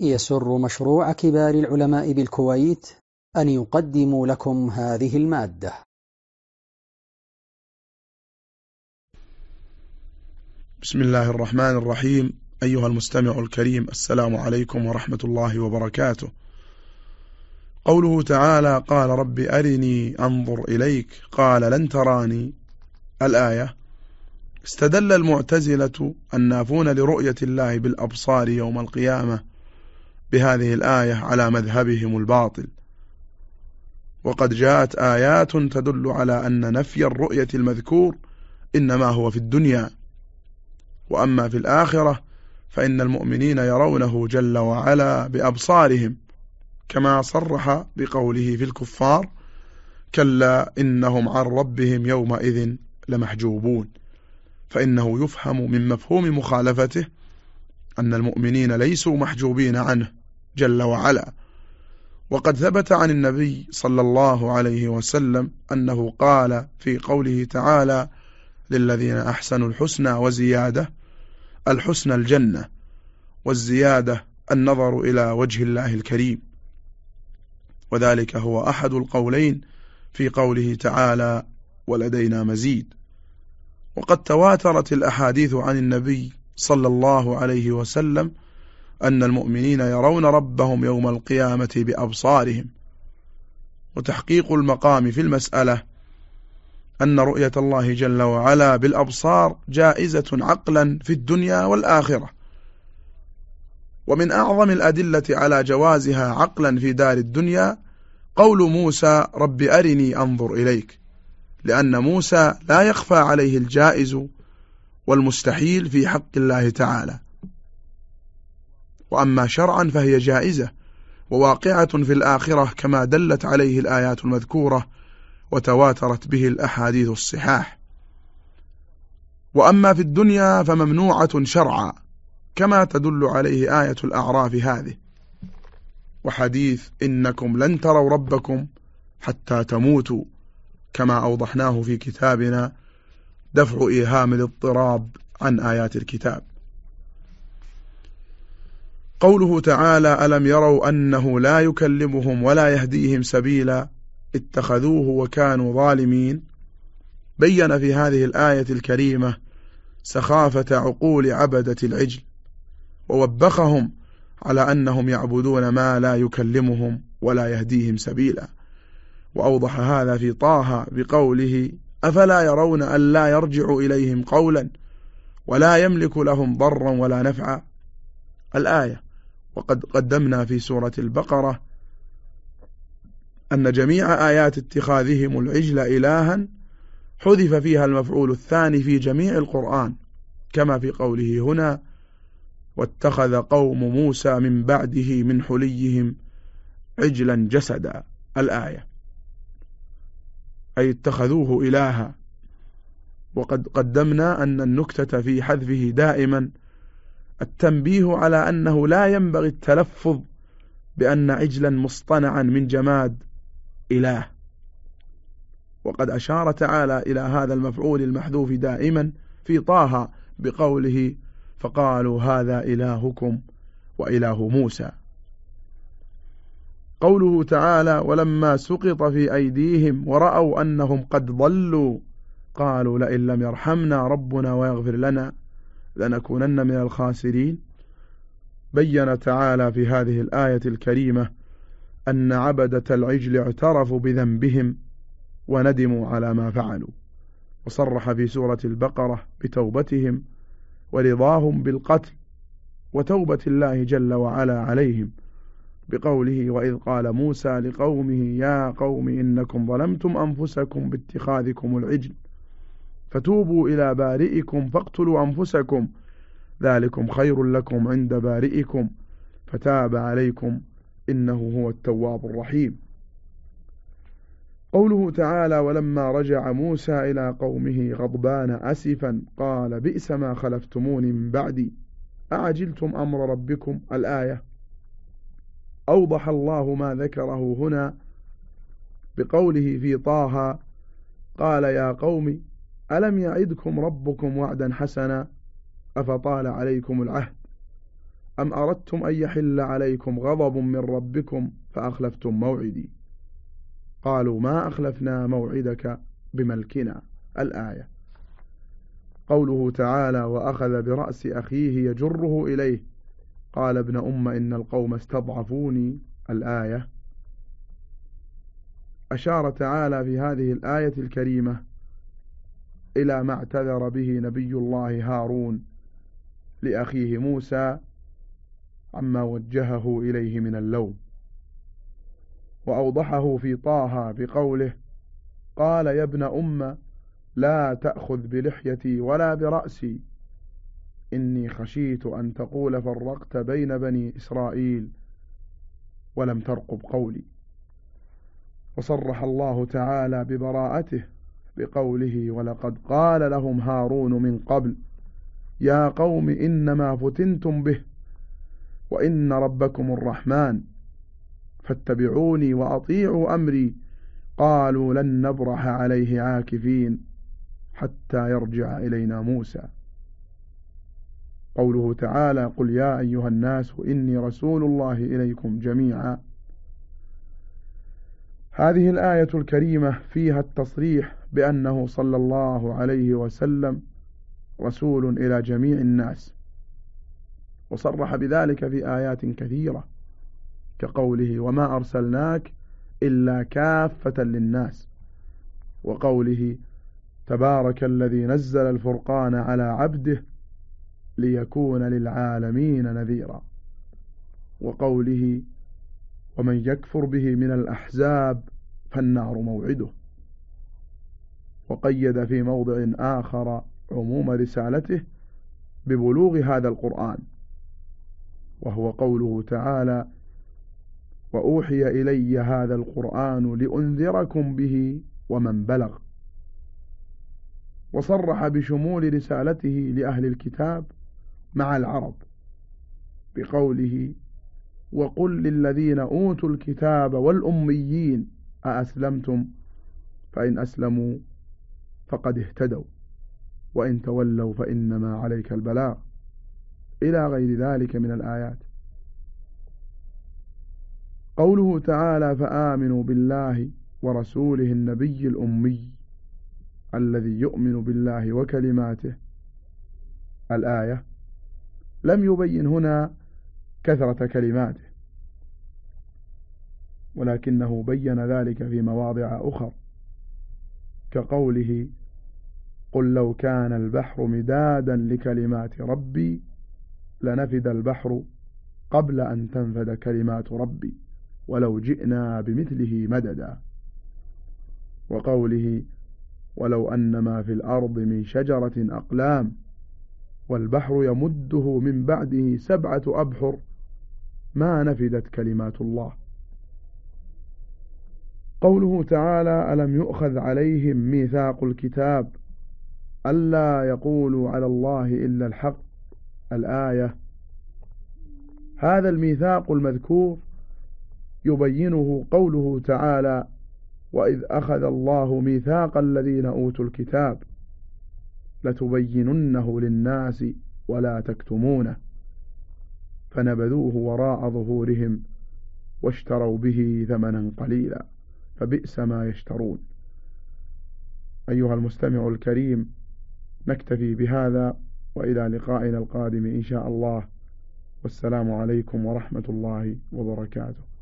يسر مشروع كبار العلماء بالكويت أن يقدم لكم هذه المادة. بسم الله الرحمن الرحيم. أيها المستمع الكريم السلام عليكم ورحمة الله وبركاته. قوله تعالى قال رب أرني أنظر إليك قال لن تراني الآية استدل المعتزلة النافون لرؤية الله بالأبصار يوم القيامة بهذه الآية على مذهبهم الباطل. وقد جاءت آيات تدل على أن نفي الرؤية المذكور إنما هو في الدنيا. وأما في الآخرة فإن المؤمنين يرونه جل وعلا بأبصارهم كما صرح بقوله في الكفار كلا إنهم عن ربهم يومئذ لمحجوبون. فإنه يفهم من مفهوم مخالفته أن المؤمنين ليسوا محجوبين عنه جل وعلا. وقد ثبت عن النبي صلى الله عليه وسلم أنه قال في قوله تعالى للذين أحسنوا الحسنى وزيادة الحسنى الجنة والزيادة النظر إلى وجه الله الكريم. وذلك هو أحد القولين في قوله تعالى ولدينا مزيد. وقد تواترت الأحاديث عن النبي صلى الله عليه وسلم أن المؤمنين يرون ربهم يوم القيامة بأبصارهم. وتحقيق المقام في المسألة أن رؤية الله جل وعلا بالأبصار جائزة عقلا في الدنيا والآخرة. ومن أعظم الأدلة على جوازها عقلا في دار الدنيا قول موسى رب أرني أنظر إليك لأن موسى لا يخفى عليه الجائز والمستحيل في حق الله تعالى. وأما شرعا فهي جائزة وواقعة في الآخرة كما دلت عليه الآيات المذكورة وتواترت به الأحاديث الصحاح. وأما في الدنيا فممنوعة شرعا كما تدل عليه آية الأعراف هذه. وحديث إنكم لن تروا ربكم حتى تموتوا كما أوضحناه في كتابنا دفع إيهام الاضطراب عن آيات الكتاب. قوله تعالى ألم يروا أنه لا يكلمهم ولا يهديهم سبيلا اتخذوه وكانوا ظالمين؟ بين في هذه الآية الكريمة سخافة عقول عبدة العجل ووبخهم على أنهم يعبدون ما لا يكلمهم ولا يهديهم سبيلا. وأوضح هذا في طه بقوله أفلا يرون أن لا يرجع إليهم قولا ولا يملك لهم ضرا ولا نفعا؟ الآية وقد قدمنا في سورة البقرة أن جميع آيات اتخاذهم العجل إلها حذف فيها المفعول الثاني في جميع القرآن كما في قوله هنا واتخذ قوم موسى من بعده من حليهم عجلا جسدا. الآية أي اتخذوه إلها. وقد قدمنا أن النكتة في حذفه دائما. التنبيه على أنه لا ينبغي التلفظ بأن عجلا مصطنعا من جماد إله. وقد أشار تعالى إلى هذا المفعول المحذوف دائما في طه بقوله فقالوا هذا إلهكم وإله موسى. قوله تعالى ولما سقط في أيديهم ورأوا أنهم قد ضلوا قالوا لئن لم يرحمنا ربنا ويغفر لنا لنكونن من الخاسرين. بين تعالى في هذه الآية الكريمة أن عبدة العجل اعترفوا بذنبهم وندموا على ما فعلوا وصرح في سورة البقرة بتوبتهم ورضاهم بالقتل وتوبة الله جل وعلا عليهم. بقوله وإذ قال موسى لقومه يا قوم إنكم ظلمتم أنفسكم باتخاذكم العجل فتوبوا إلى بارئكم فاقتلوا أنفسكم ذلكم خير لكم عند بارئكم فتاب عليكم إنه هو التواب الرحيم قوله تعالى ولما رجع موسى إلى قومه غضبان أسفا قال بئس ما خلفتموني من بعدي أعجلتم أمر ربكم الآية أوضح الله ما ذكره هنا بقوله في طه قال يا قوم ألم يعدكم ربكم وعدا حسنا؟ أفطال عليكم العهد؟ أم أردتم أن يحل عليكم غضب من ربكم فأخلفتم موعدي؟ قالوا ما أخلفنا موعدك بملكنا. الآية. قوله تعالى وأخذ برأس أخيه يجره إليه. قال ابن أم إن القوم استضعفوني الآية. أشار تعالى في هذه الآية الكريمة إلى ما اعتذر به نبي الله هارون لأخيه موسى عما وجهه إليه من اللوم. وأوضحه في طه بقوله قال يا ابن أم لا تأخذ بلحيتي ولا برأسي. إني خشيت أن تقول فرقت بين بني إسرائيل ولم ترقب قولي. وصرح الله تعالى ببراءته بقوله ولقد قال لهم هارون من قبل يا قوم إنما فتنتم به وإن ربكم الرحمن فاتبعوني وأطيعوا أمري قالوا لن نبرح عليه عاكفين حتى يرجع إلينا موسى. قوله تعالى قل يا أيها الناس إني رسول الله إليكم جميعا. هذه الآية الكريمة فيها التصريح بأنه صلى الله عليه وسلم رسول إلى جميع الناس وصرح بذلك في آيات كثيرة كقوله وما أرسلناك إلا كافة للناس وقوله تبارك الذي نزل الفرقان على عبده ليكون للعالمين نذيرا. وقوله ومن يكفر به من الأحزاب فالنار موعده. وقيد في موضع آخر عموم رسالته ببلوغ هذا القرآن وهو قوله تعالى وأوحي إلي هذا القرآن لأنذركم به ومن بلغ. وصرح بشمول رسالته لأهل الكتاب مع العرب بقوله وقل للذين أوتوا الكتاب والأميين أأسلمتم؟ فإن أسلموا فقد اهتدوا وإن تولوا فإنما عليك البلاغ. إلى غير ذلك من الآيات. قوله تعالى فآمنوا بالله ورسوله النبي الأمي الذي يؤمن بالله وكلماته الآية لم يبين هنا كثرة كلماته ولكنه بين ذلك في مواضع أخر كقوله قل لو كان البحر مدادا لكلمات ربي لنفد البحر قبل أن تنفد كلمات ربي ولو جئنا بمثله مددا وقوله ولو أن ما في الأرض من شجرة أقلام والبحر يمده من بعده سبعة أبحر. ما نفدت كلمات الله. قوله تعالى ألم يؤخذ عليهم ميثاق الكتاب ألا يقولوا على الله إلا الحق؟ الآية. هذا الميثاق المذكور يبينه قوله تعالى وإذ أخذ الله ميثاق الذين أوتوا الكتاب. لتبيننه للناس ولا تكتمونه. فنبذوه وراء ظهورهم واشتروا به ثمنا قليلا فبئس ما يشترون. أيها المستمع الكريم نكتفي بهذا وإلى لقائنا القادم إن شاء الله. والسلام عليكم ورحمة الله وبركاته.